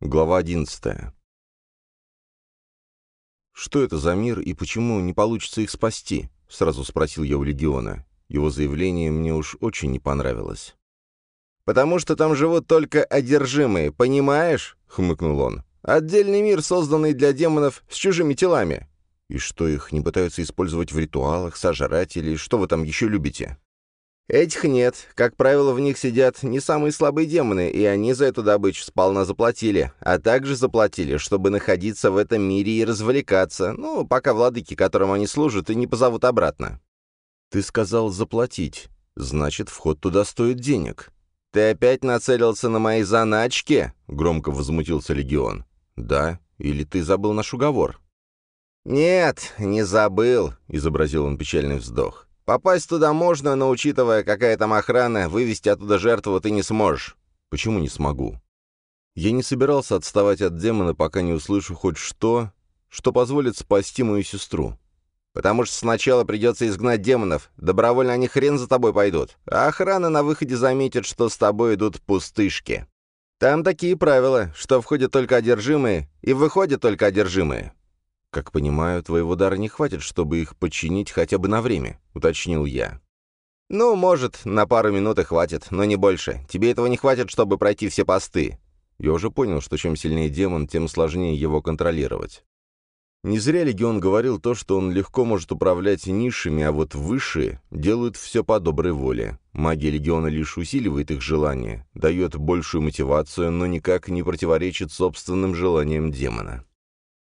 Глава 11. «Что это за мир и почему не получится их спасти?» — сразу спросил я у Легиона. Его заявление мне уж очень не понравилось. «Потому что там живут только одержимые, понимаешь?» — хмыкнул он. «Отдельный мир, созданный для демонов с чужими телами». «И что, их не пытаются использовать в ритуалах, сожрать или что вы там еще любите?» Этих нет. Как правило, в них сидят не самые слабые демоны, и они за эту добычу сполна заплатили. А также заплатили, чтобы находиться в этом мире и развлекаться, ну, пока владыки, которым они служат, и не позовут обратно. «Ты сказал заплатить. Значит, вход туда стоит денег». «Ты опять нацелился на мои заначки?» — громко возмутился Легион. «Да? Или ты забыл наш уговор?» «Нет, не забыл», — изобразил он печальный вздох. Попасть туда можно, но, учитывая, какая там охрана, вывести оттуда жертву ты не сможешь. Почему не смогу? Я не собирался отставать от демона, пока не услышу хоть что, что позволит спасти мою сестру. Потому что сначала придется изгнать демонов, добровольно они хрен за тобой пойдут, а охрана на выходе заметит, что с тобой идут пустышки. Там такие правила, что входят только одержимые и выходят только одержимые. «Как понимаю, твоего дара не хватит, чтобы их подчинить хотя бы на время», — уточнил я. «Ну, может, на пару минут и хватит, но не больше. Тебе этого не хватит, чтобы пройти все посты». Я уже понял, что чем сильнее демон, тем сложнее его контролировать. Не зря Легион говорил то, что он легко может управлять низшими, а вот высшие делают все по доброй воле. Магия Легиона лишь усиливает их желание, дает большую мотивацию, но никак не противоречит собственным желаниям демона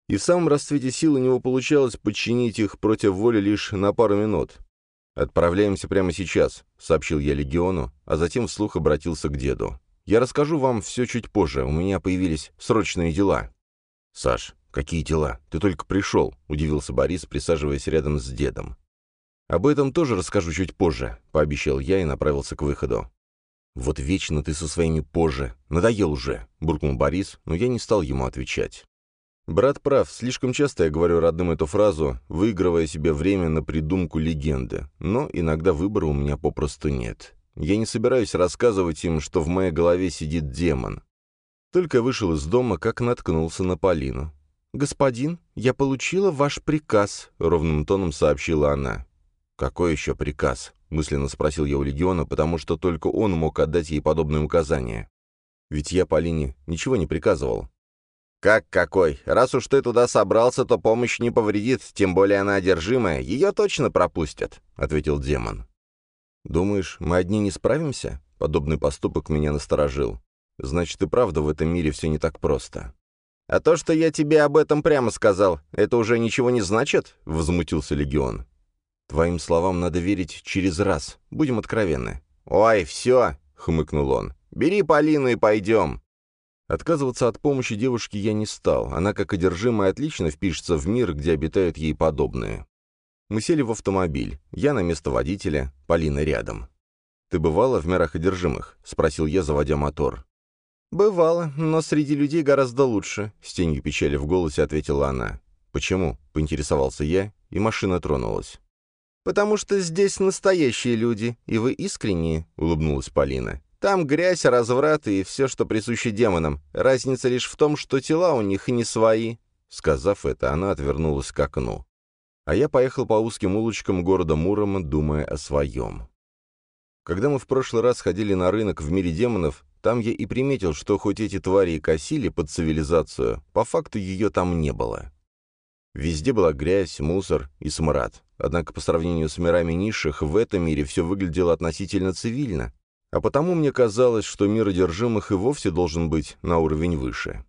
и в самом расцвете сил у него получалось подчинить их против воли лишь на пару минут. «Отправляемся прямо сейчас», — сообщил я Легиону, а затем вслух обратился к деду. «Я расскажу вам все чуть позже, у меня появились срочные дела». «Саш, какие дела? Ты только пришел», — удивился Борис, присаживаясь рядом с дедом. «Об этом тоже расскажу чуть позже», — пообещал я и направился к выходу. «Вот вечно ты со своими позже. Надоел уже», — буркнул Борис, но я не стал ему отвечать. Брат прав, слишком часто я говорю родным эту фразу, выигрывая себе время на придумку легенды, но иногда выбора у меня попросту нет. Я не собираюсь рассказывать им, что в моей голове сидит демон. Только вышел из дома, как наткнулся на Полину. «Господин, я получила ваш приказ», — ровным тоном сообщила она. «Какой еще приказ?» — мысленно спросил я у Легиона, потому что только он мог отдать ей подобные указания. Ведь я Полине ничего не приказывал. «Как какой? Раз уж ты туда собрался, то помощь не повредит, тем более она одержимая. Ее точно пропустят», — ответил демон. «Думаешь, мы одни не справимся?» Подобный поступок меня насторожил. «Значит, и правда в этом мире все не так просто». «А то, что я тебе об этом прямо сказал, это уже ничего не значит?» — возмутился Легион. «Твоим словам надо верить через раз. Будем откровенны». «Ой, все!» — хмыкнул он. «Бери Полину и пойдем». Отказываться от помощи девушке я не стал, она как одержимая отлично впишется в мир, где обитают ей подобные. Мы сели в автомобиль, я на место водителя, Полина рядом. «Ты бывала в мирах одержимых?» — спросил я, заводя мотор. «Бывало, но среди людей гораздо лучше», — с тенью печали в голосе ответила она. «Почему?» — поинтересовался я, и машина тронулась. «Потому что здесь настоящие люди, и вы искренние», — улыбнулась Полина. Там грязь, разврат и все, что присуще демонам. Разница лишь в том, что тела у них не свои». Сказав это, она отвернулась к окну. А я поехал по узким улочкам города Мурома, думая о своем. Когда мы в прошлый раз ходили на рынок в мире демонов, там я и приметил, что хоть эти твари и косили под цивилизацию, по факту ее там не было. Везде была грязь, мусор и смрад. Однако по сравнению с мирами низших, в этом мире все выглядело относительно цивильно, а потому мне казалось, что мир одержимых и вовсе должен быть на уровень выше.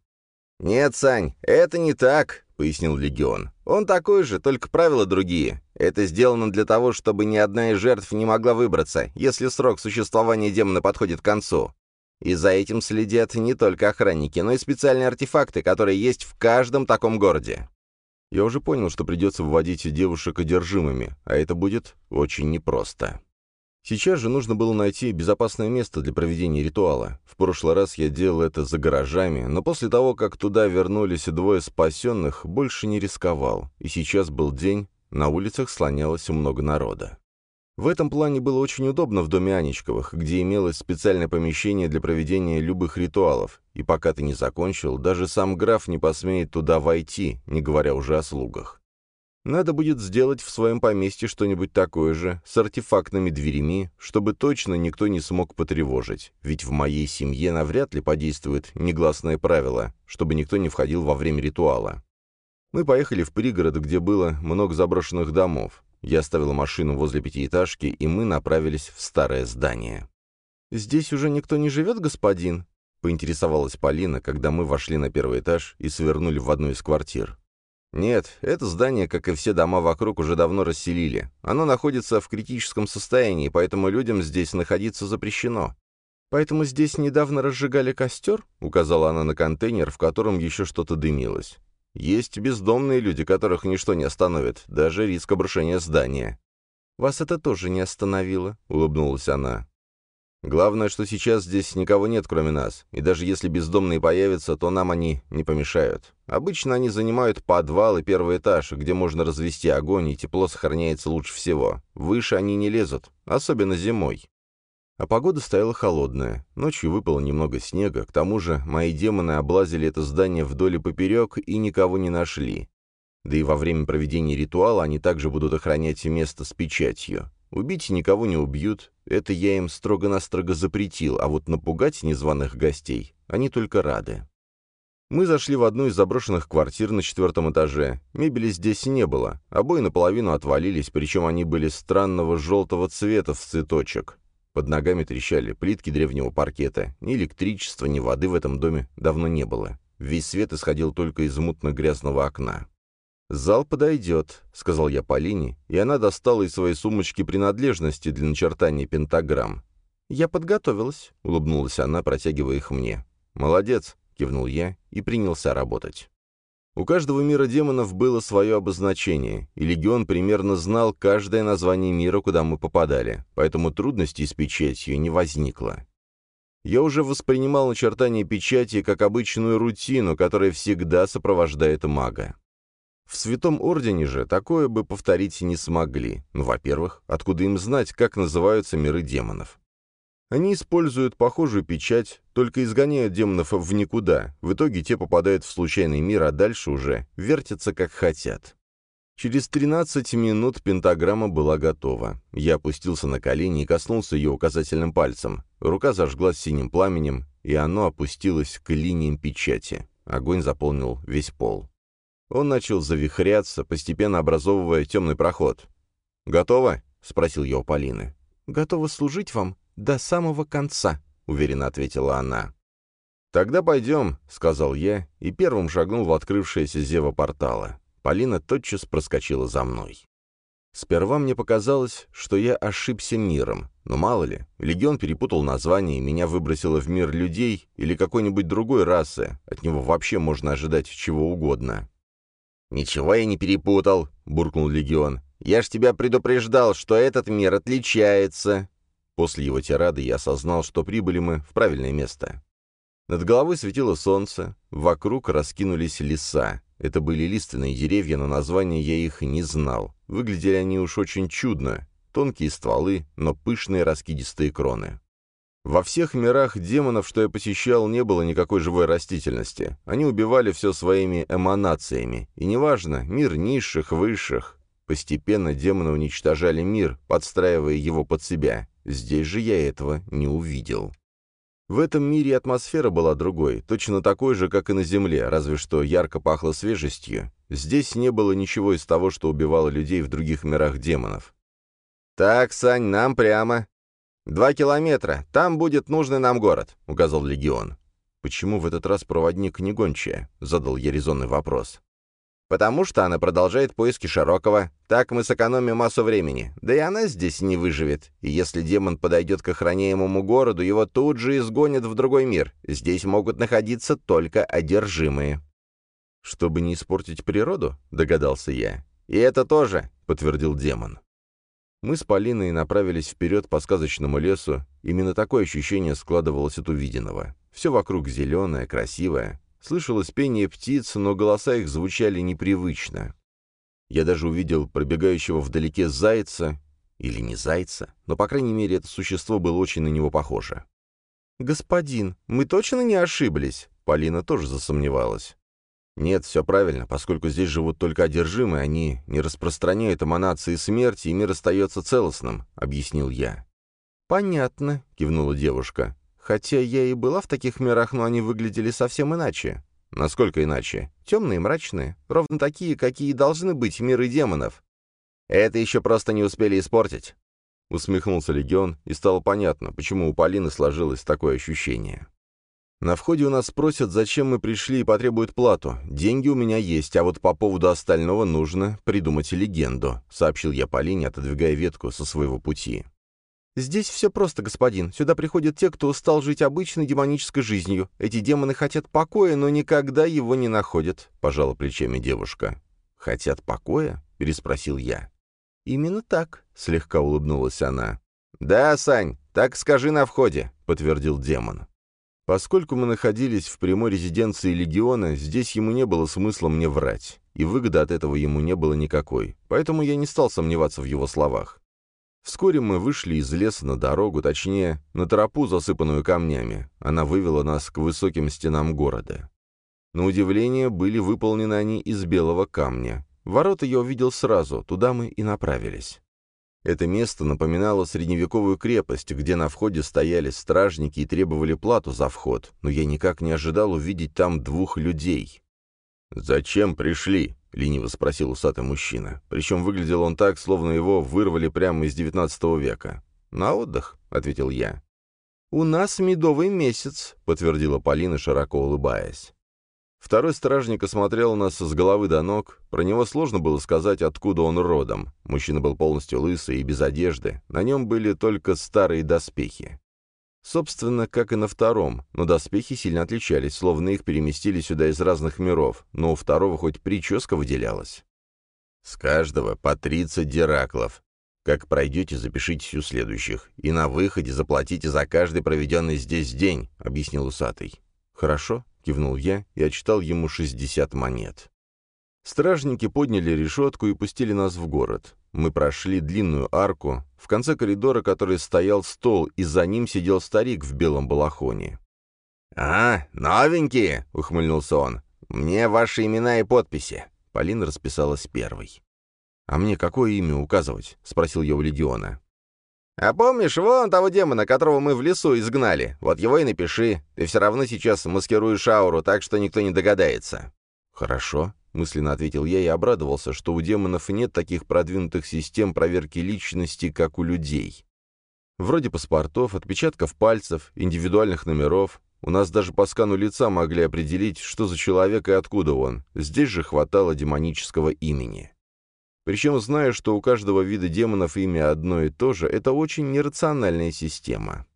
«Нет, Сань, это не так», — пояснил Легион. «Он такой же, только правила другие. Это сделано для того, чтобы ни одна из жертв не могла выбраться, если срок существования демона подходит к концу. И за этим следят не только охранники, но и специальные артефакты, которые есть в каждом таком городе». Я уже понял, что придется вводить девушек одержимыми, а это будет очень непросто. Сейчас же нужно было найти безопасное место для проведения ритуала. В прошлый раз я делал это за гаражами, но после того, как туда вернулись двое спасенных, больше не рисковал. И сейчас был день, на улицах слонялось много народа. В этом плане было очень удобно в доме Анечковых, где имелось специальное помещение для проведения любых ритуалов, и пока ты не закончил, даже сам граф не посмеет туда войти, не говоря уже о слугах. Надо будет сделать в своем поместье что-нибудь такое же, с артефактными дверями, чтобы точно никто не смог потревожить, ведь в моей семье навряд ли подействует негласное правило, чтобы никто не входил во время ритуала. Мы поехали в пригород, где было много заброшенных домов. Я оставила машину возле пятиэтажки, и мы направились в старое здание. «Здесь уже никто не живет, господин?» — поинтересовалась Полина, когда мы вошли на первый этаж и свернули в одну из квартир. «Нет, это здание, как и все дома вокруг, уже давно расселили. Оно находится в критическом состоянии, поэтому людям здесь находиться запрещено. «Поэтому здесь недавно разжигали костер?» — указала она на контейнер, в котором еще что-то дымилось. Есть бездомные люди, которых ничто не остановит, даже риск обрушения здания. «Вас это тоже не остановило», — улыбнулась она. «Главное, что сейчас здесь никого нет, кроме нас, и даже если бездомные появятся, то нам они не помешают. Обычно они занимают подвал и первый этаж, где можно развести огонь, и тепло сохраняется лучше всего. Выше они не лезут, особенно зимой. А погода стояла холодная, ночью выпало немного снега, к тому же мои демоны облазили это здание вдоль и поперек и никого не нашли. Да и во время проведения ритуала они также будут охранять место с печатью. Убить никого не убьют, это я им строго-настрого запретил, а вот напугать незваных гостей они только рады. Мы зашли в одну из заброшенных квартир на четвертом этаже. Мебели здесь не было, обои наполовину отвалились, причем они были странного желтого цвета в цветочек. Под ногами трещали плитки древнего паркета. Ни электричества, ни воды в этом доме давно не было. Весь свет исходил только из мутно-грязного окна. «Зал подойдет», — сказал я Полине, и она достала из своей сумочки принадлежности для начертания пентаграмм. «Я подготовилась», — улыбнулась она, протягивая их мне. «Молодец», — кивнул я и принялся работать. У каждого мира демонов было свое обозначение, и Легион примерно знал каждое название мира, куда мы попадали, поэтому трудностей с печатью не возникло. Я уже воспринимал начертание печати как обычную рутину, которая всегда сопровождает мага. В Святом Ордене же такое бы повторить не смогли. Ну, во-первых, откуда им знать, как называются миры демонов? Они используют похожую печать, только изгоняют демонов в никуда. В итоге те попадают в случайный мир, а дальше уже вертятся как хотят. Через 13 минут пентаграмма была готова. Я опустился на колени и коснулся ее указательным пальцем. Рука зажглась синим пламенем, и оно опустилось к линиям печати. Огонь заполнил весь пол. Он начал завихряться, постепенно образовывая темный проход. «Готово?» — спросил я у Полины. «Готова служить вам «До самого конца», — уверенно ответила она. «Тогда пойдем», — сказал я, и первым шагнул в открывшееся зево портала. Полина тотчас проскочила за мной. Сперва мне показалось, что я ошибся миром, но мало ли, легион перепутал название, и меня выбросило в мир людей или какой-нибудь другой расы, от него вообще можно ожидать чего угодно. «Ничего я не перепутал», — буркнул легион. «Я ж тебя предупреждал, что этот мир отличается». После его тирады я осознал, что прибыли мы в правильное место. Над головой светило солнце, вокруг раскинулись леса. Это были лиственные деревья, но названия я их не знал. Выглядели они уж очень чудно. Тонкие стволы, но пышные раскидистые кроны. Во всех мирах демонов, что я посещал, не было никакой живой растительности. Они убивали все своими эманациями. И неважно, мир низших, высших. Постепенно демоны уничтожали мир, подстраивая его под себя. Здесь же я этого не увидел. В этом мире атмосфера была другой, точно такой же, как и на Земле, разве что ярко пахло свежестью. Здесь не было ничего из того, что убивало людей в других мирах демонов. «Так, Сань, нам прямо. Два километра. Там будет нужный нам город», — указал Легион. «Почему в этот раз проводник не гончая?» — задал я резонный вопрос. Потому что она продолжает поиски Широкого. Так мы сэкономим массу времени. Да и она здесь не выживет. И если демон подойдет к охраняемому городу, его тут же изгонят в другой мир. Здесь могут находиться только одержимые. «Чтобы не испортить природу?» — догадался я. «И это тоже», — подтвердил демон. Мы с Полиной направились вперед по сказочному лесу. Именно такое ощущение складывалось от увиденного. Все вокруг зеленое, красивое. Слышалось пение птиц, но голоса их звучали непривычно. Я даже увидел пробегающего вдалеке зайца Или не зайца, но, по крайней мере, это существо было очень на него похоже. «Господин, мы точно не ошиблись?» Полина тоже засомневалась. «Нет, все правильно, поскольку здесь живут только одержимые, они не распространяют эманации смерти, и мир остается целостным», — объяснил я. «Понятно», — кивнула девушка. «Хотя я и была в таких мирах, но они выглядели совсем иначе». «Насколько иначе?» «Темные, мрачные. Ровно такие, какие должны быть миры демонов». «Это еще просто не успели испортить». Усмехнулся Легион, и стало понятно, почему у Полины сложилось такое ощущение. На входе у нас спросят, зачем мы пришли и потребуют плату. Деньги у меня есть, а вот по поводу остального нужно придумать легенду», — сообщил я Полине, отодвигая ветку со своего пути. «Здесь все просто, господин. Сюда приходят те, кто устал жить обычной демонической жизнью. Эти демоны хотят покоя, но никогда его не находят», — пожала плечами девушка. «Хотят покоя?» — переспросил я. «Именно так», — слегка улыбнулась она. «Да, Сань, так скажи на входе», — подтвердил демон. Поскольку мы находились в прямой резиденции Легиона, здесь ему не было смысла мне врать, и выгоды от этого ему не было никакой, поэтому я не стал сомневаться в его словах. Вскоре мы вышли из леса на дорогу, точнее, на тропу, засыпанную камнями. Она вывела нас к высоким стенам города. На удивление, были выполнены они из белого камня. Ворота я увидел сразу, туда мы и направились. Это место напоминало средневековую крепость, где на входе стояли стражники и требовали плату за вход, но я никак не ожидал увидеть там двух людей. «Зачем пришли?» — лениво спросил усатый мужчина. Причем выглядел он так, словно его вырвали прямо из девятнадцатого века. «На отдых», — ответил я. «У нас медовый месяц», — подтвердила Полина, широко улыбаясь. Второй стражник осмотрел нас с головы до ног. Про него сложно было сказать, откуда он родом. Мужчина был полностью лысый и без одежды. На нем были только старые доспехи. Собственно, как и на втором, но доспехи сильно отличались, словно их переместили сюда из разных миров, но у второго хоть прическа выделялась. «С каждого по 30 дираклов. Как пройдете, запишите у следующих. И на выходе заплатите за каждый проведенный здесь день», — объяснил усатый. «Хорошо», кивнул я и отчитал ему 60 монет. Стражники подняли решетку и пустили нас в город. Мы прошли длинную арку, в конце коридора который стоял стол, и за ним сидел старик в белом балахоне. «А, новенькие!» — ухмыльнулся он. «Мне ваши имена и подписи». Полина расписалась первой. «А мне какое имя указывать?» — спросил я у Легиона. «А помнишь, вон того демона, которого мы в лесу изгнали? Вот его и напиши. Ты все равно сейчас маскируешь ауру, так что никто не догадается». «Хорошо», — мысленно ответил я и обрадовался, что у демонов нет таких продвинутых систем проверки личности, как у людей. Вроде паспортов, отпечатков пальцев, индивидуальных номеров. У нас даже по скану лица могли определить, что за человек и откуда он. Здесь же хватало демонического имени. Причем, зная, что у каждого вида демонов имя одно и то же, это очень нерациональная система.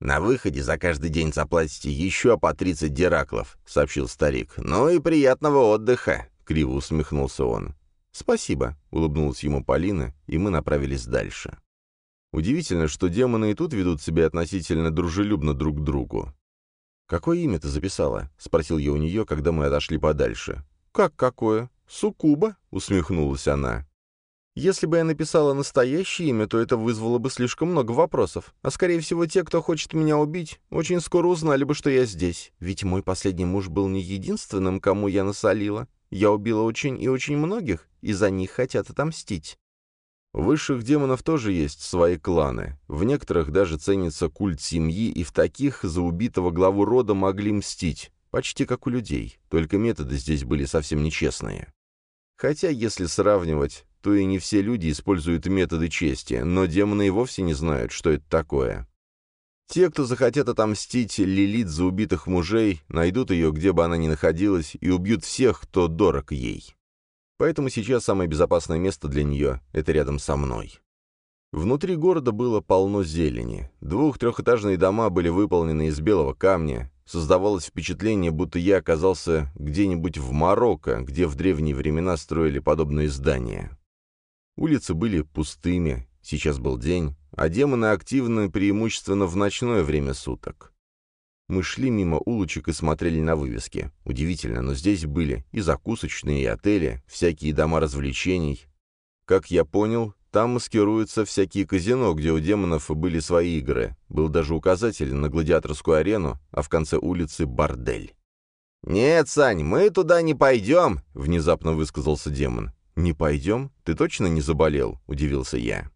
«На выходе за каждый день заплатите еще по 30 дираклов», — сообщил старик. «Ну и приятного отдыха», — криво усмехнулся он. «Спасибо», — улыбнулась ему Полина, и мы направились дальше. Удивительно, что демоны и тут ведут себя относительно дружелюбно друг к другу. «Какое имя ты записала?» — спросил я у нее, когда мы отошли подальше. «Как какое?» «Суккуба?» — усмехнулась она. «Если бы я написала настоящее имя, то это вызвало бы слишком много вопросов. А скорее всего, те, кто хочет меня убить, очень скоро узнали бы, что я здесь. Ведь мой последний муж был не единственным, кому я насолила. Я убила очень и очень многих, и за них хотят отомстить». Высших демонов тоже есть свои кланы. В некоторых даже ценится культ семьи, и в таких за убитого главу рода могли мстить. Почти как у людей, только методы здесь были совсем нечестные. Хотя, если сравнивать, то и не все люди используют методы чести, но демоны и вовсе не знают, что это такое. Те, кто захотят отомстить Лилит за убитых мужей, найдут ее, где бы она ни находилась, и убьют всех, кто дорог ей. Поэтому сейчас самое безопасное место для нее — это рядом со мной. Внутри города было полно зелени. Двух-трехэтажные дома были выполнены из белого камня, Создавалось впечатление, будто я оказался где-нибудь в Марокко, где в древние времена строили подобные здания. Улицы были пустыми, сейчас был день, а демоны активны преимущественно в ночное время суток. Мы шли мимо улочек и смотрели на вывески. Удивительно, но здесь были и закусочные, и отели, всякие дома развлечений. Как я понял, Там маскируются всякие казино, где у демонов были свои игры. Был даже указатель на гладиаторскую арену, а в конце улицы — бордель. «Нет, Сань, мы туда не пойдем», — внезапно высказался демон. «Не пойдем? Ты точно не заболел?» — удивился я.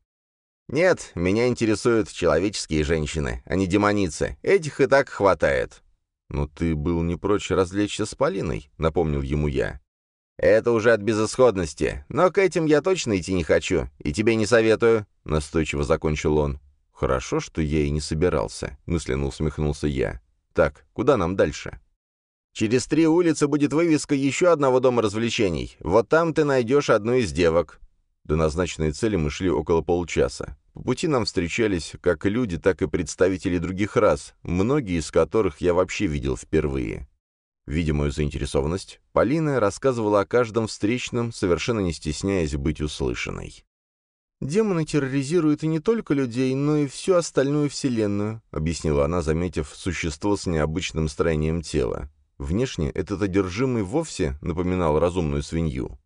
«Нет, меня интересуют человеческие женщины, а не демоницы. Этих и так хватает». «Но ты был не прочь развлечься с Полиной», — напомнил ему я. «Это уже от безысходности. Но к этим я точно идти не хочу. И тебе не советую», — настойчиво закончил он. «Хорошо, что я и не собирался», — мысленно усмехнулся я. «Так, куда нам дальше?» «Через три улицы будет вывеска еще одного дома развлечений. Вот там ты найдешь одну из девок». До назначенной цели мы шли около получаса. По пути нам встречались как люди, так и представители других рас, многие из которых я вообще видел впервые. Видя мою заинтересованность, Полина рассказывала о каждом встречном, совершенно не стесняясь быть услышанной. «Демоны терроризируют и не только людей, но и всю остальную вселенную», — объяснила она, заметив существо с необычным строением тела. Внешне этот одержимый вовсе напоминал разумную свинью.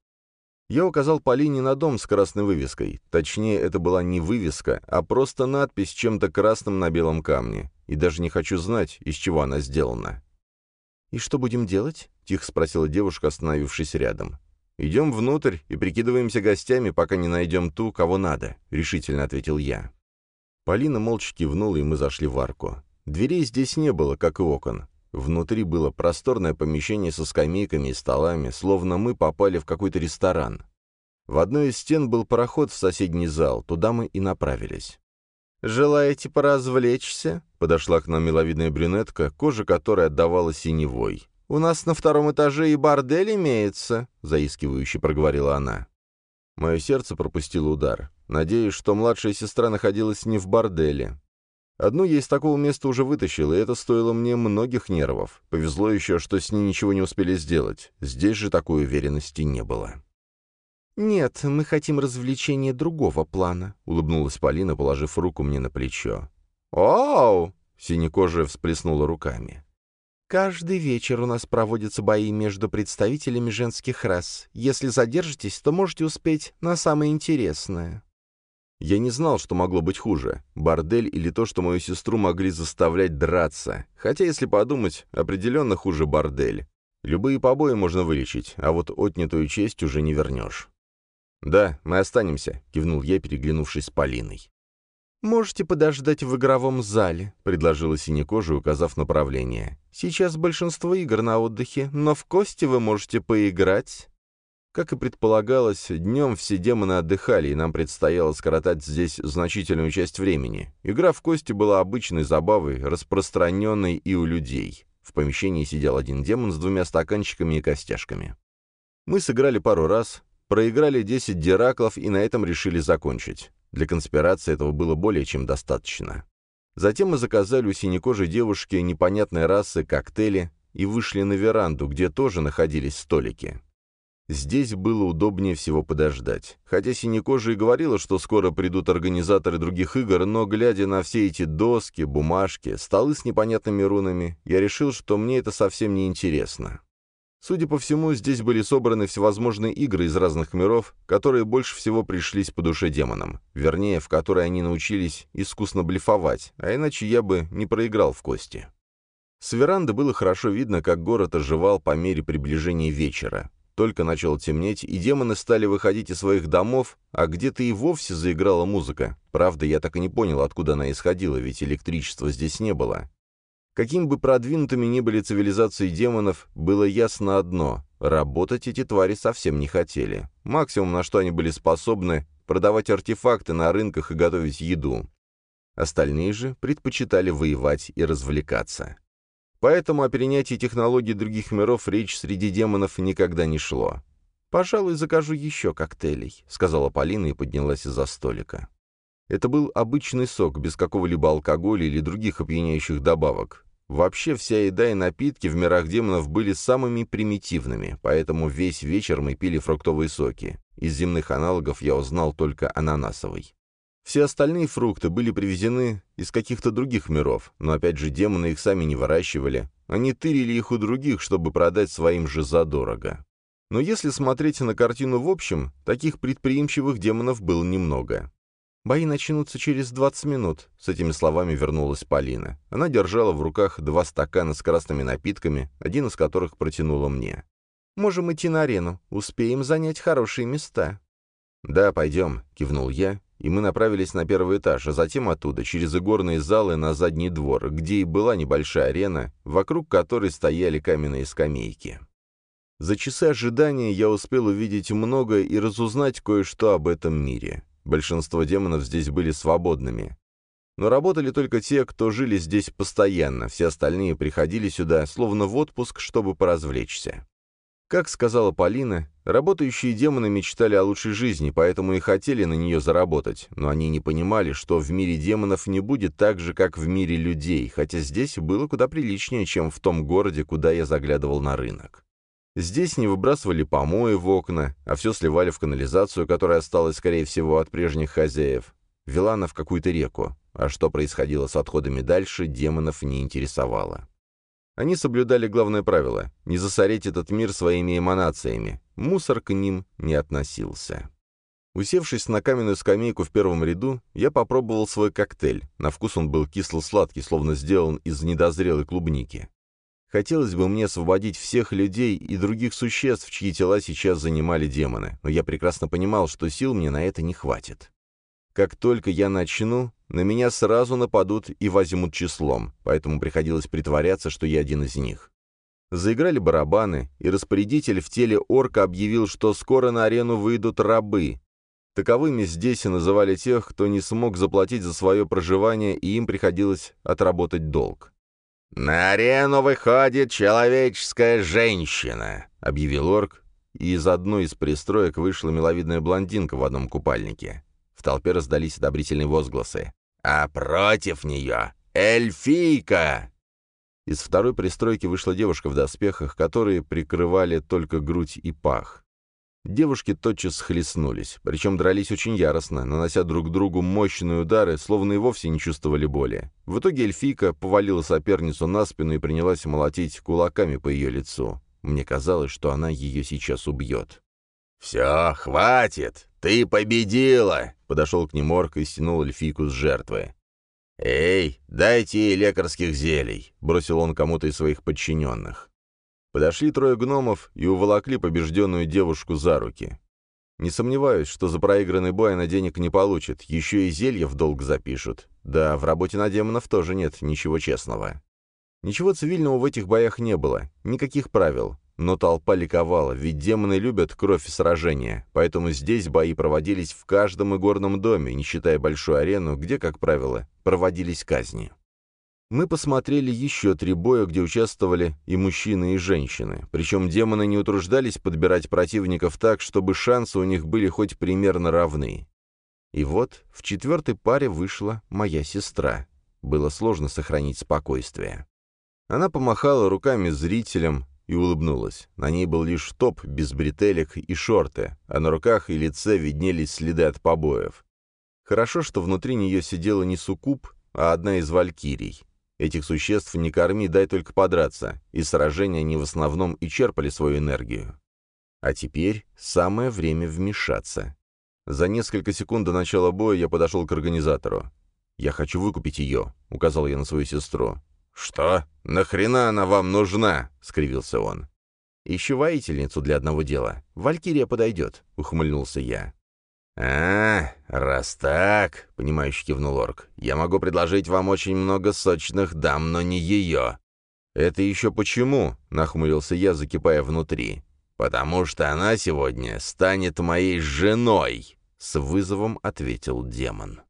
Я указал Полине на дом с красной вывеской. Точнее, это была не вывеска, а просто надпись чем-то красным на белом камне. И даже не хочу знать, из чего она сделана. «И что будем делать?» — тихо спросила девушка, остановившись рядом. «Идем внутрь и прикидываемся гостями, пока не найдем ту, кого надо», — решительно ответил я. Полина молча кивнула, и мы зашли в арку. Дверей здесь не было, как и окон. Внутри было просторное помещение со скамейками и столами, словно мы попали в какой-то ресторан. В одной из стен был пароход в соседний зал, туда мы и направились. «Желаете поразвлечься?» — подошла к нам миловидная брюнетка, кожа которой отдавала синевой. «У нас на втором этаже и бордель имеется», — заискивающе проговорила она. Мое сердце пропустило удар. Надеюсь, что младшая сестра находилась не в борделе. Одну ей из такого места уже вытащил, и это стоило мне многих нервов. Повезло еще, что с ней ничего не успели сделать. Здесь же такой уверенности не было. «Нет, мы хотим развлечения другого плана», — улыбнулась Полина, положив руку мне на плечо. «Оу!» — синекожая всплеснула руками. «Каждый вечер у нас проводятся бои между представителями женских рас. Если задержитесь, то можете успеть на самое интересное». Я не знал, что могло быть хуже. Бордель или то, что мою сестру могли заставлять драться. Хотя, если подумать, определенно хуже бордель. Любые побои можно вылечить, а вот отнятую честь уже не вернешь. «Да, мы останемся», — кивнул я, переглянувшись с Полиной. «Можете подождать в игровом зале», — предложила синекожая, указав направление. «Сейчас большинство игр на отдыхе, но в кости вы можете поиграть». Как и предполагалось, днем все демоны отдыхали, и нам предстояло скоротать здесь значительную часть времени. Игра в кости была обычной забавой, распространенной и у людей. В помещении сидел один демон с двумя стаканчиками и костяшками. Мы сыграли пару раз, проиграли 10 дираклов и на этом решили закончить. Для конспирации этого было более чем достаточно. Затем мы заказали у синекожей девушки непонятной расы коктейли и вышли на веранду, где тоже находились столики. Здесь было удобнее всего подождать. Хотя синекожая и говорила, что скоро придут организаторы других игр, но, глядя на все эти доски, бумажки, столы с непонятными рунами, я решил, что мне это совсем не интересно. Судя по всему, здесь были собраны всевозможные игры из разных миров, которые больше всего пришлись по душе демонам, вернее, в которые они научились искусно блефовать, а иначе я бы не проиграл в кости. С веранды было хорошо видно, как город оживал по мере приближения вечера. Только начало темнеть, и демоны стали выходить из своих домов, а где-то и вовсе заиграла музыка. Правда, я так и не понял, откуда она исходила, ведь электричества здесь не было. Каким бы продвинутыми ни были цивилизации демонов, было ясно одно — работать эти твари совсем не хотели. Максимум, на что они были способны — продавать артефакты на рынках и готовить еду. Остальные же предпочитали воевать и развлекаться. Поэтому о перенятии технологий других миров речь среди демонов никогда не шло. «Пожалуй, закажу еще коктейлей», — сказала Полина и поднялась из-за столика. Это был обычный сок, без какого-либо алкоголя или других опьяняющих добавок. Вообще вся еда и напитки в мирах демонов были самыми примитивными, поэтому весь вечер мы пили фруктовые соки. Из земных аналогов я узнал только ананасовый. Все остальные фрукты были привезены из каких-то других миров, но опять же демоны их сами не выращивали, они тырили их у других, чтобы продать своим же задорого. Но если смотреть на картину в общем, таких предприимчивых демонов было немного. «Бои начнутся через 20 минут», — с этими словами вернулась Полина. Она держала в руках два стакана с красными напитками, один из которых протянула мне. «Можем идти на арену. Успеем занять хорошие места». «Да, пойдем», — кивнул я, и мы направились на первый этаж, а затем оттуда, через игорные залы на задний двор, где и была небольшая арена, вокруг которой стояли каменные скамейки. За часы ожидания я успел увидеть многое и разузнать кое-что об этом мире. Большинство демонов здесь были свободными. Но работали только те, кто жили здесь постоянно, все остальные приходили сюда, словно в отпуск, чтобы поразвлечься. Как сказала Полина, работающие демоны мечтали о лучшей жизни, поэтому и хотели на нее заработать, но они не понимали, что в мире демонов не будет так же, как в мире людей, хотя здесь было куда приличнее, чем в том городе, куда я заглядывал на рынок. Здесь не выбрасывали помои в окна, а все сливали в канализацию, которая осталась, скорее всего, от прежних хозяев. Вела она в какую-то реку, а что происходило с отходами дальше, демонов не интересовало. Они соблюдали главное правило — не засорить этот мир своими эманациями. Мусор к ним не относился. Усевшись на каменную скамейку в первом ряду, я попробовал свой коктейль. На вкус он был кисло-сладкий, словно сделан из недозрелой клубники. Хотелось бы мне освободить всех людей и других существ, чьи тела сейчас занимали демоны, но я прекрасно понимал, что сил мне на это не хватит. Как только я начну, на меня сразу нападут и возьмут числом, поэтому приходилось притворяться, что я один из них. Заиграли барабаны, и распорядитель в теле орка объявил, что скоро на арену выйдут рабы. Таковыми здесь и называли тех, кто не смог заплатить за свое проживание, и им приходилось отработать долг. «На арену выходит человеческая женщина», — объявил орк, и из одной из пристроек вышла миловидная блондинка в одном купальнике. В толпе раздались одобрительные возгласы. «А против нее эльфийка!» Из второй пристройки вышла девушка в доспехах, которые прикрывали только грудь и пах. Девушки тотчас схлестнулись, причем дрались очень яростно, нанося друг другу мощные удары, словно и вовсе не чувствовали боли. В итоге эльфийка повалила соперницу на спину и принялась молотить кулаками по ее лицу. Мне казалось, что она ее сейчас убьет. «Все, хватит! Ты победила!» — подошел к ним орк и стянул эльфийку с жертвы. «Эй, дайте ей лекарских зелий!» — бросил он кому-то из своих подчиненных. Подошли трое гномов и уволокли побежденную девушку за руки. Не сомневаюсь, что за проигранный бой она денег не получит, еще и зелье в долг запишут. Да, в работе на демонов тоже нет ничего честного. Ничего цивильного в этих боях не было, никаких правил. Но толпа ликовала, ведь демоны любят кровь и сражения, поэтому здесь бои проводились в каждом игорном доме, не считая большую арену, где, как правило, проводились казни. Мы посмотрели еще три боя, где участвовали и мужчины, и женщины. Причем демоны не утруждались подбирать противников так, чтобы шансы у них были хоть примерно равны. И вот в четвертой паре вышла моя сестра. Было сложно сохранить спокойствие. Она помахала руками зрителям и улыбнулась. На ней был лишь топ без бретелек и шорты, а на руках и лице виднелись следы от побоев. Хорошо, что внутри нее сидела не суккуб, а одна из валькирий. Этих существ не корми, дай только подраться, и сражения они в основном и черпали свою энергию. А теперь самое время вмешаться. За несколько секунд до начала боя я подошел к организатору. «Я хочу выкупить ее», — указал я на свою сестру. «Что? Нахрена она вам нужна?» — скривился он. «Ищу воительницу для одного дела. Валькирия подойдет», — ухмыльнулся я. «А, раз так», — понимающе кивнул орк, — «я могу предложить вам очень много сочных дам, но не ее». «Это еще почему?» — нахмурился я, закипая внутри. «Потому что она сегодня станет моей женой», — с вызовом ответил демон.